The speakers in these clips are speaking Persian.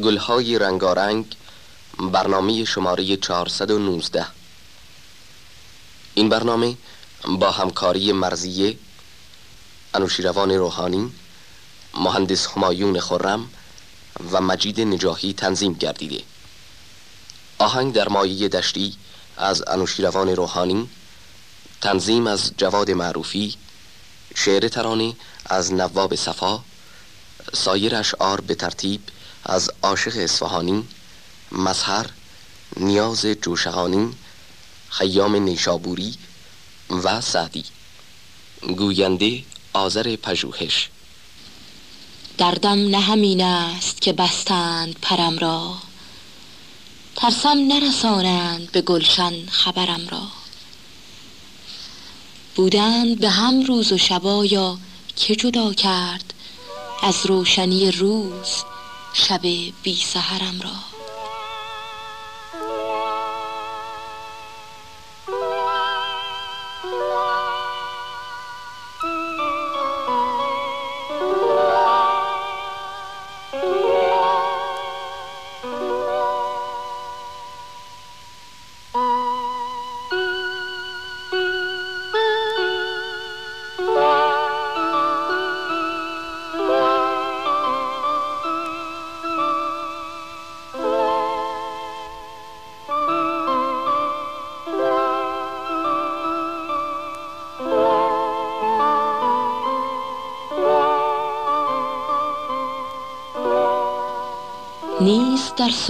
گلهای رنگارنگ برنامه شماره 419 این برنامه با همکاری مرزیه انوشیروان روحانی مهندس همایون خرم و مجید نجاهی تنظیم گردیده. آهنگ در مایه دشتی از انوشیروان روحانی تنظیم از جواد معروفی شعر ترانه از نواب صفا سایر اشعار به ترتیب از عاشق اصفهانی مظهر نیاز جوشهانی خیام نیشابوری و سعدی. گوینده آذر پژوهش. دردم نه همین است که بستند پرم را. ترسم نرسانند به گلشن خبرم را. بودند به هم روز و شبا یا که جدا کرد از روشنی روز شب بی سهرم را.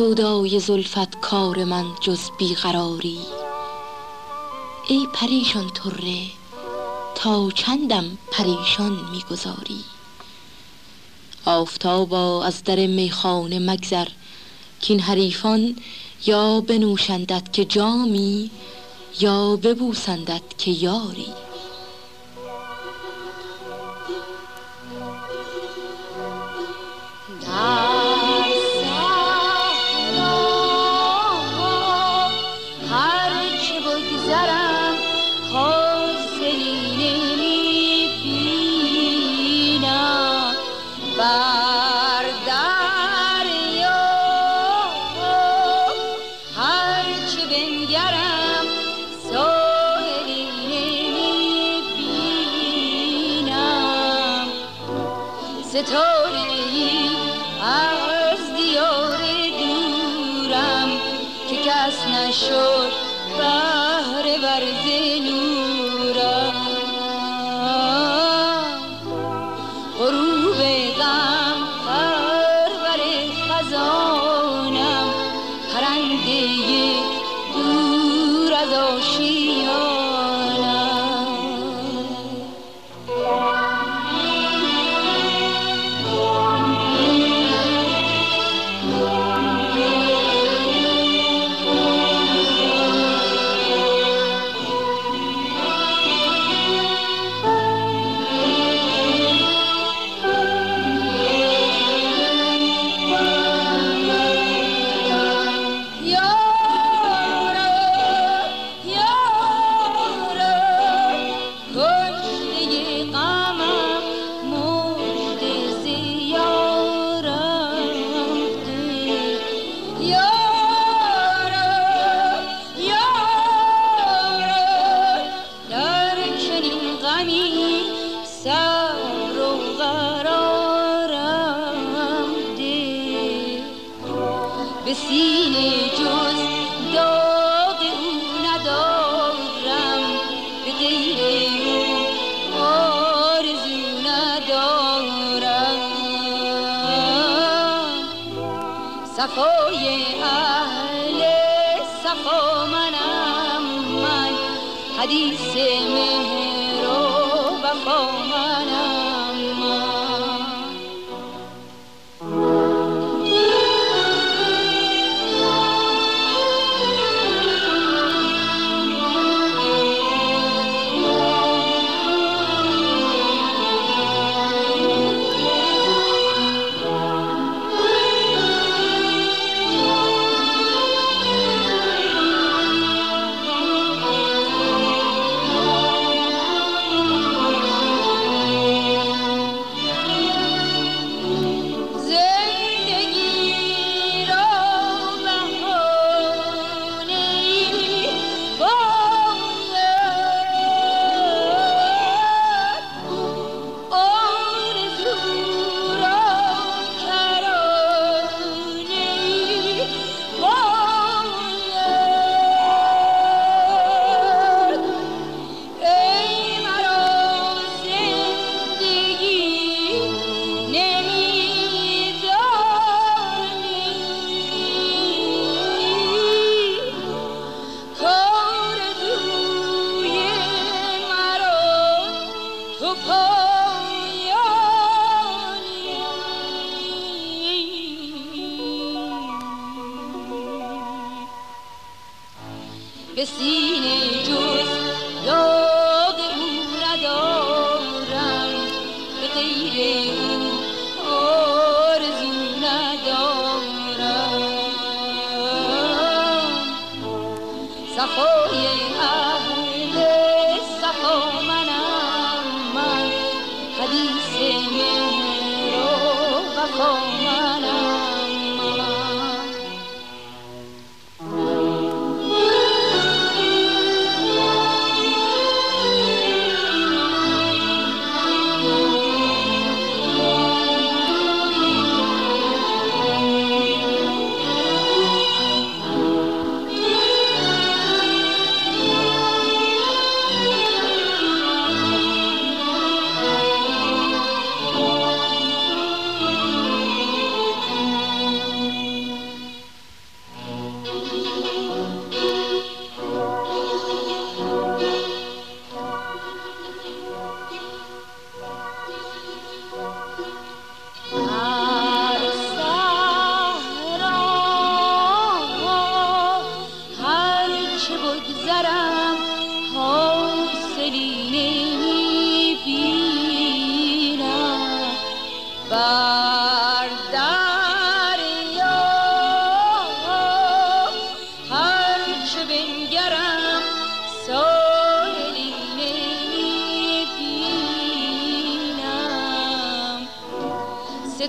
سودای زلفت کار من جز بیقراری. ای پریشان طره تا چندم پریشان می‌گذاری. آفتابا از در میخانه مگذر کین حریفان یا بنوشندت که جامی یا ببوسندت که یاری. نشد بهر ورز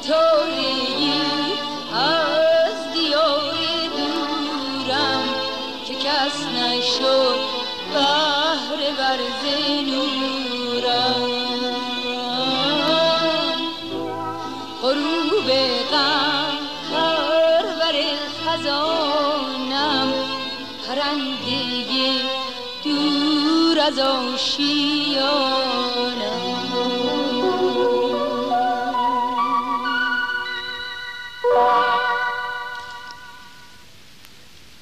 ستاره‌ای از دیار دورم که کس نشد بهره ورز نورم غروب غم پرور خزانم پرنده دور از آشیانم.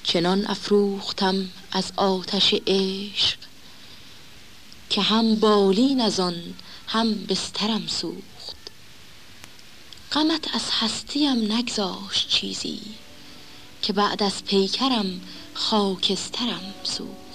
چنان افروختم از آتش عشق که هم بالین از آن هم بسترم سوخت. غمت از هستیم نگذاشت چیزی که بعد از پیکرم خاکسترم سوخت.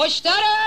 Hoşçakalın.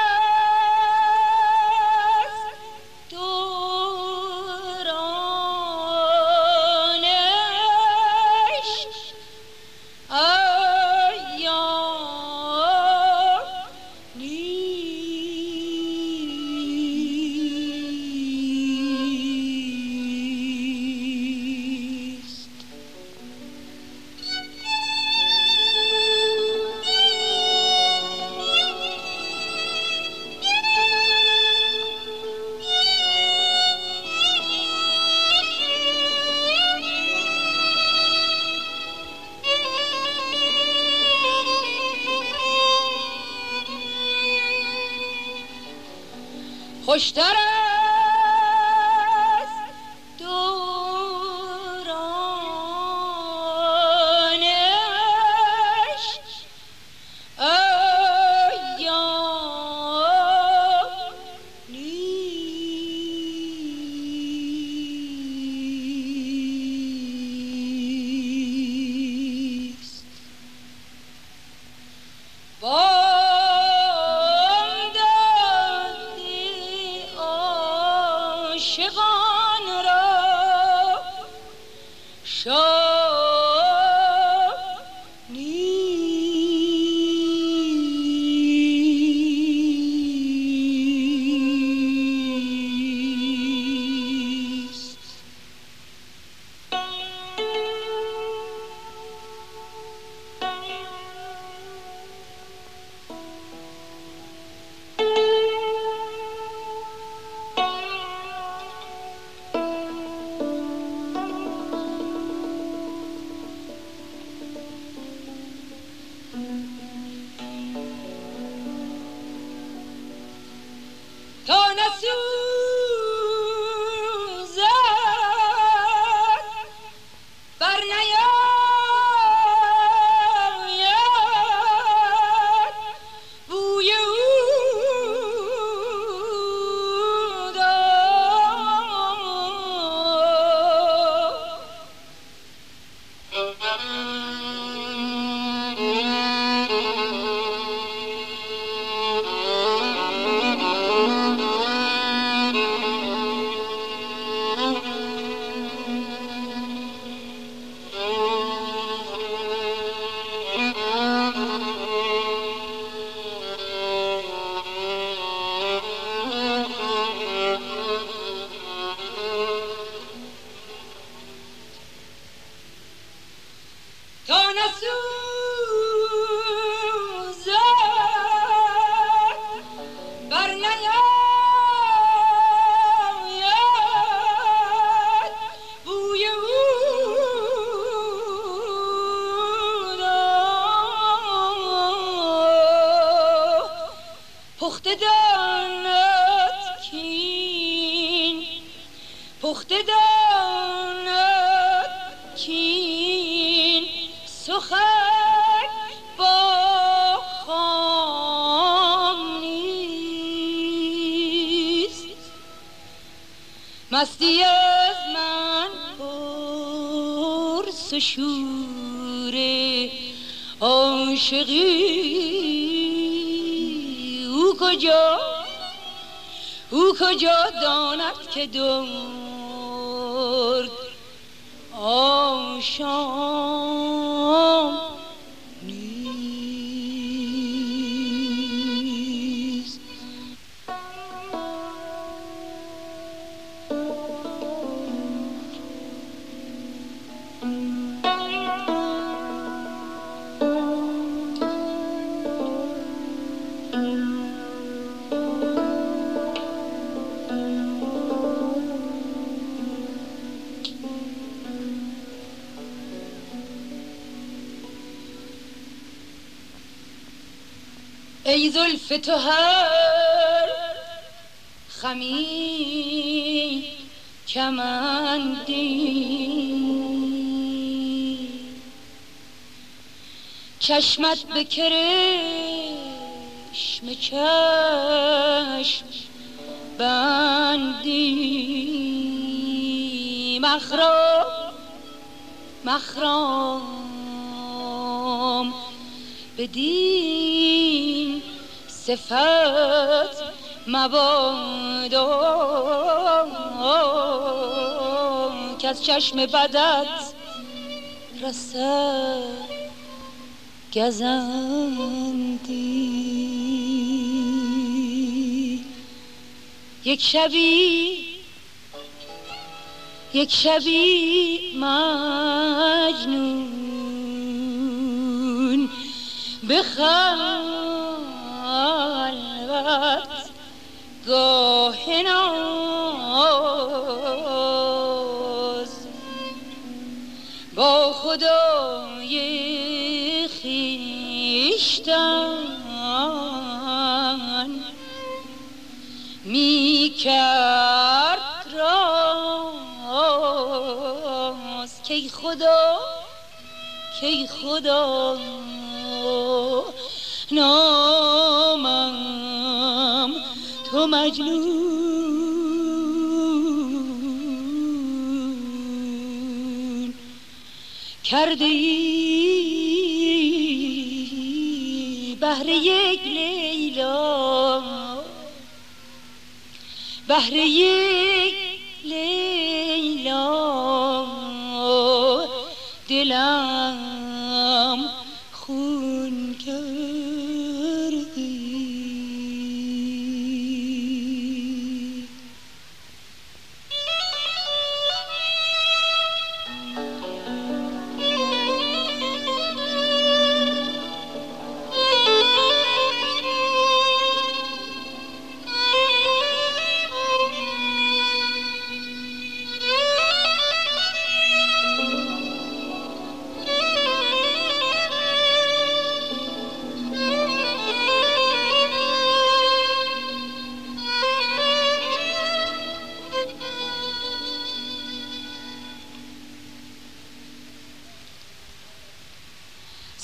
از من پر سشور عاشقی. او کجا؟ او کجا داند که درد آشام؟ تو هر خمی کمندی. چشمت به کرشم چشم بندی. مخرام مخرام بدین صفت مبادا که از چشم بدت رسد گزندی. یک شبی یک شبی مجنون به خلوت گاه ناز با خدای خیشتن می کرد کی خدا کی خدا نامم کرده ای بهر یک لیلا بهر یک لیلا دلم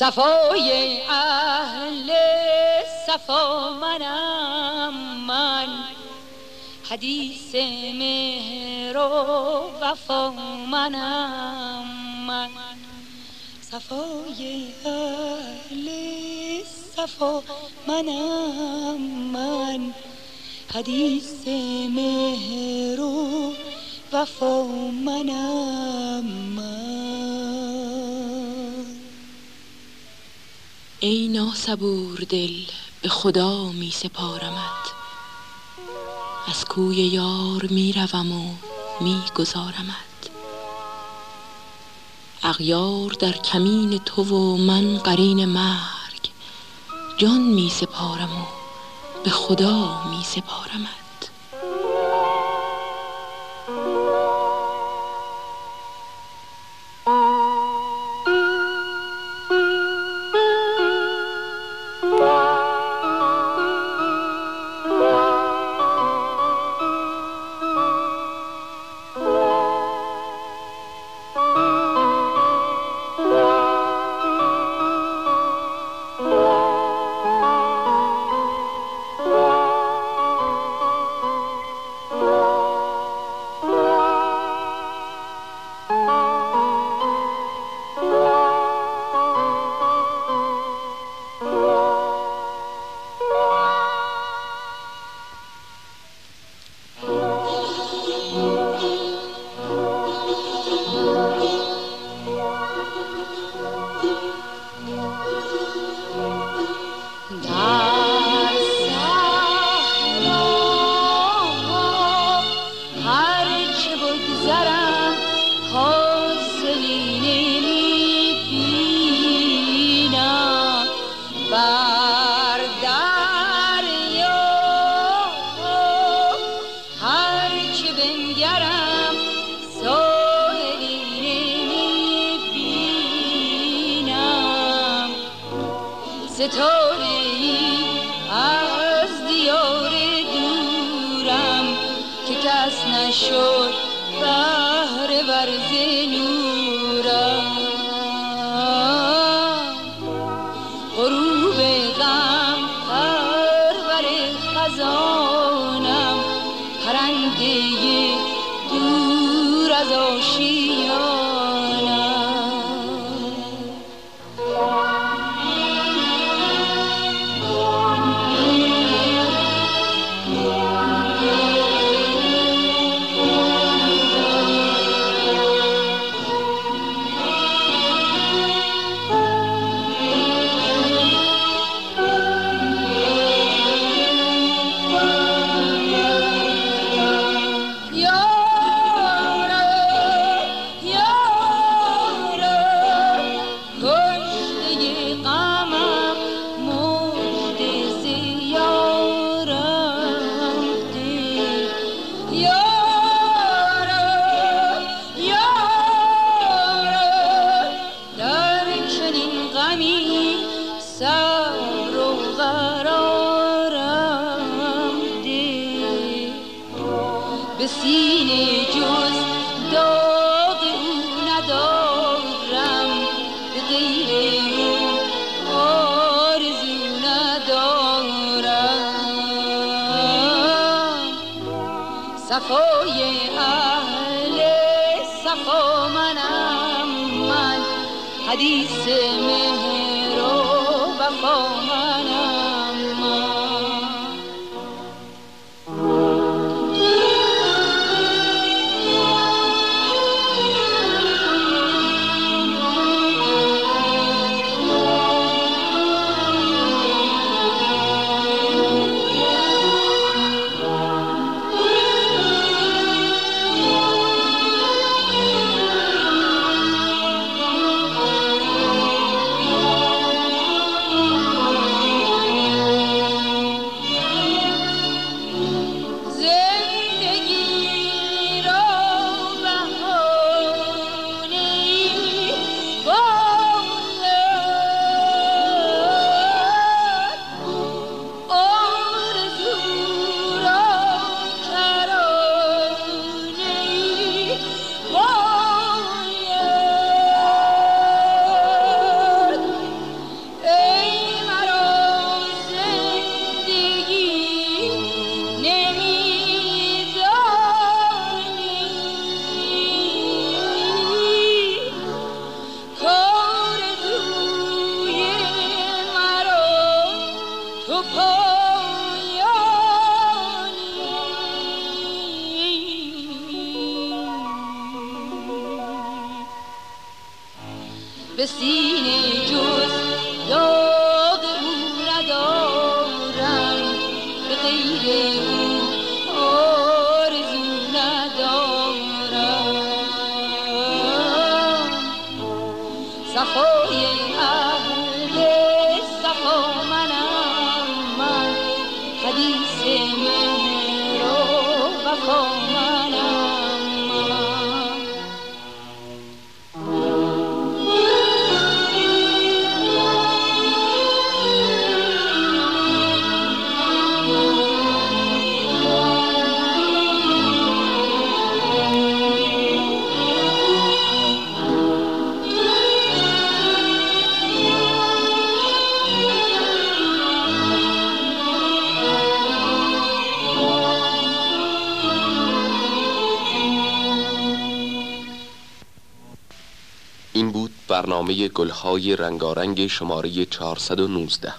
صفای اهل صفا منم من. حدیث مهر و وفا منم من. صفای اهل صفا منم من. حدیث مهر و وفا منم من. ای ناسبور دل به خدا می سپارمت. از کوی یار می روم و می گذارمت. اغیار در کمین تو و من قرین مرگ جان می سپارم و به خدا می سپارمت. صفای اهل صفا منم من. حدیث من برنامه گلهای رنگارنگ شماره 419